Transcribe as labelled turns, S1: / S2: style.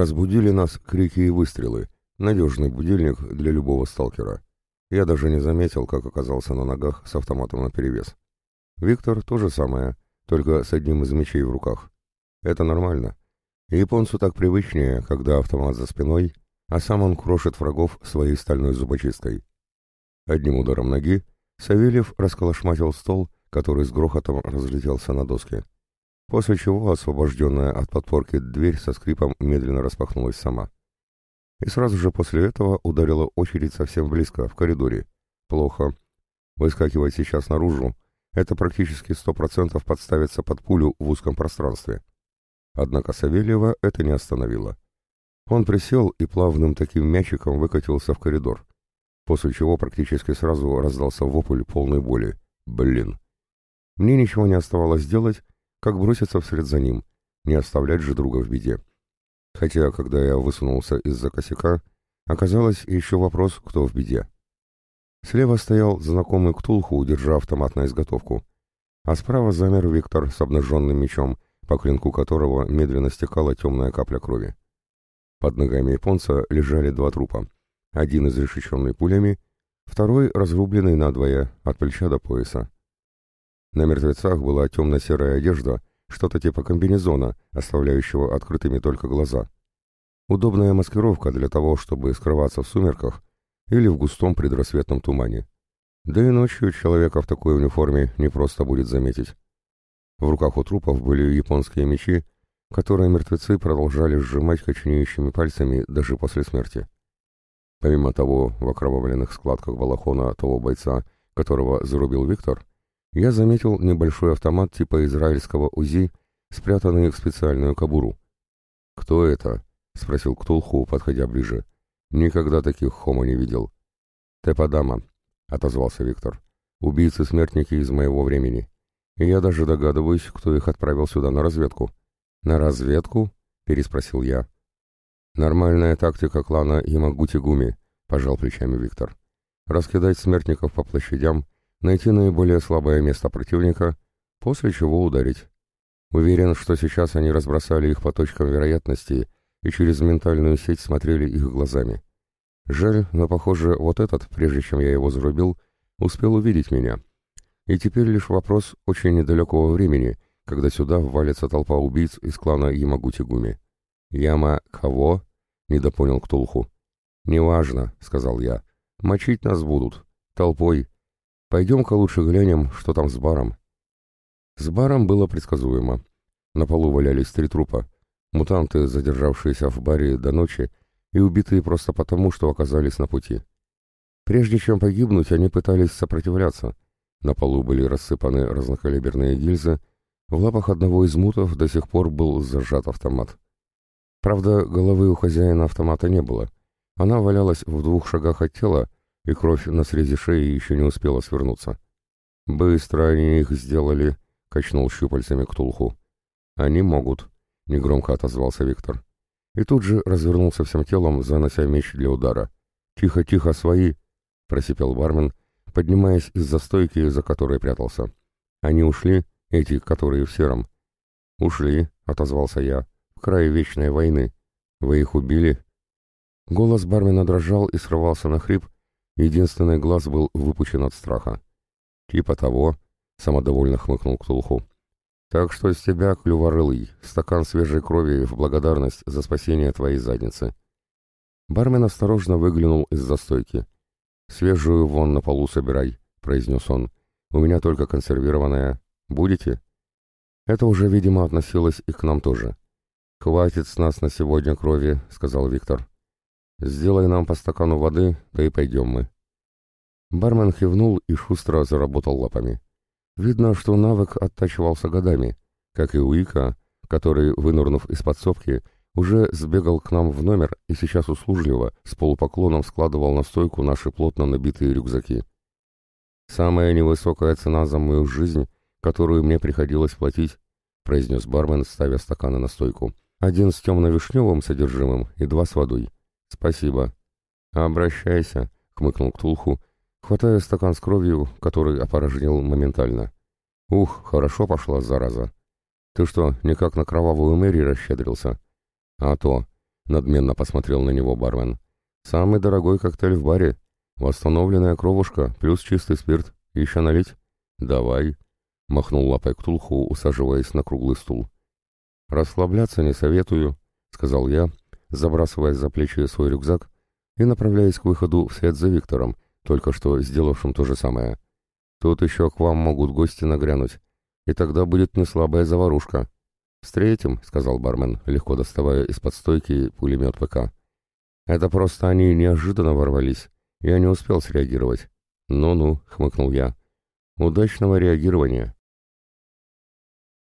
S1: Разбудили нас крики и выстрелы. Надежный будильник для любого сталкера. Я даже не заметил, как оказался на ногах с автоматом наперевес. Виктор то же самое, только с одним из мечей в руках. Это нормально. Японцу так привычнее, когда автомат за спиной, а сам он крошит врагов своей стальной зубочисткой. Одним ударом ноги Савельев расколошматил стол, который с грохотом разлетелся на доски. После чего освобожденная от подпорки дверь со скрипом медленно распахнулась сама. И сразу же после этого ударила очередь совсем близко, в коридоре. Плохо. Выскакивать сейчас наружу — это практически сто процентов подставиться под пулю в узком пространстве. Однако Савельева это не остановило. Он присел и плавным таким мячиком выкатился в коридор, после чего практически сразу раздался вопль полной боли. Блин. Мне ничего не оставалось делать, как броситься вслед за ним, не оставлять же друга в беде. Хотя, когда я высунулся из-за косяка, оказалось еще вопрос, кто в беде. Слева стоял знакомый Ктулху, держа автомат на изготовку, а справа замер Виктор с обнаженным мечом, по клинку которого медленно стекала темная капля крови. Под ногами японца лежали два трупа, один изрешеченный пулями, второй разрубленный надвое, от плеча до пояса. На мертвецах была темно-серая одежда, что-то типа комбинезона, оставляющего открытыми только глаза. Удобная маскировка для того, чтобы скрываться в сумерках или в густом предрассветном тумане. Да и ночью человека в такой униформе не просто будет заметить. В руках у трупов были японские мечи, которые мертвецы продолжали сжимать коченеющими пальцами даже после смерти. Помимо того, в окровавленных складках балахона того бойца, которого зарубил Виктор, я заметил небольшой автомат типа израильского УЗИ, спрятанный в специальную кобуру. «Кто это?» — спросил Ктулху, подходя ближе. «Никогда таких хомо не видел». «Тепадама», — отозвался Виктор. «Убийцы-смертники из моего времени. И я даже догадываюсь, кто их отправил сюда на разведку». «На разведку?» — переспросил я. «Нормальная тактика клана Ямагути-Гуми», — пожал плечами Виктор. «Раскидать смертников по площадям — найти наиболее слабое место противника, после чего ударить. Уверен, что сейчас они разбросали их по точкам вероятности и через ментальную сеть смотрели их глазами. Жаль, но, похоже, вот этот, прежде чем я его зарубил, успел увидеть меня. И теперь лишь вопрос очень недалекого времени, когда сюда ввалится толпа убийц из клана Ямагути-Гуми. «Яма кого?» — недопонял Ктулху. «Неважно», — сказал я. «Мочить нас будут. Толпой, Пойдем-ка лучше глянем, что там с баром. С баром было предсказуемо. На полу валялись три трупа. Мутанты, задержавшиеся в баре до ночи, и убитые просто потому, что оказались на пути. Прежде чем погибнуть, они пытались сопротивляться. На полу были рассыпаны разнокалиберные гильзы, в лапах одного из мутов до сих пор был зажат автомат. Правда, головы у хозяина автомата не было. Она валялась в двух шагах от тела, и кровь на срезе шеи еще не успела свернуться. «Быстро они их сделали», — качнул щупальцами Ктулху. «Они могут», — негромко отозвался Виктор. И тут же развернулся всем телом, занося меч для удара. «Тихо, тихо, свои!» — просипел бармен, поднимаясь из-за стойки, за которой прятался. «Они ушли, эти, которые в сером?» «Ушли», — отозвался я, — «в крае вечной войны. Вы их убили?» Голос бармена дрожал и срывался на хрип, Единственный глаз был выпучен от страха. «Типа того», — самодовольно хмыкнул Ктулху. «Так что с тебя, клюворылый, стакан свежей крови в благодарность за спасение твоей задницы». Бармен осторожно выглянул из застойки. «Свежую вон на полу собирай», — произнес он. «У меня только консервированная. Будете?» Это уже, видимо, относилось и к нам тоже. «Хватит с нас на сегодня крови», — сказал Виктор. «Сделай нам по стакану воды, да и пойдем мы». Бармен кивнул и шустро заработал лапами. Видно, что навык оттачивался годами, как и Уика, который, вынурнув из подсобки, уже сбегал к нам в номер и сейчас услужливо, с полупоклоном складывал на стойку наши плотно набитые рюкзаки. «Самая невысокая цена за мою жизнь, которую мне приходилось платить», произнес бармен, ставя стаканы на стойку. «Один с темно-вишневым содержимым и два с водой». «Спасибо». «Обращайся», — хмыкнул Ктулху, хватая стакан с кровью, который опорожнил моментально. «Ух, хорошо пошла, зараза. Ты что, никак на кровавую Мэри расщедрился?» «А то. надменно посмотрел на него бармен. «Самый дорогой коктейль в баре. Восстановленная кровушка плюс чистый спирт. Еще налить?» «Давай», — махнул лапой Ктулху, усаживаясь на круглый стул. «Расслабляться не советую», — сказал я, забрасывая за плечи свой рюкзак и направляясь к выходу вслед за Виктором, только что сделавшим то же самое. «Тут еще к вам могут гости нагрянуть, и тогда будет неслабая заварушка». «Встретим», — сказал бармен, легко доставая из-под стойки пулемет ПК. «Это просто они неожиданно ворвались. Я не успел среагировать». «Ну-ну», — хмыкнул я. «Удачного реагирования».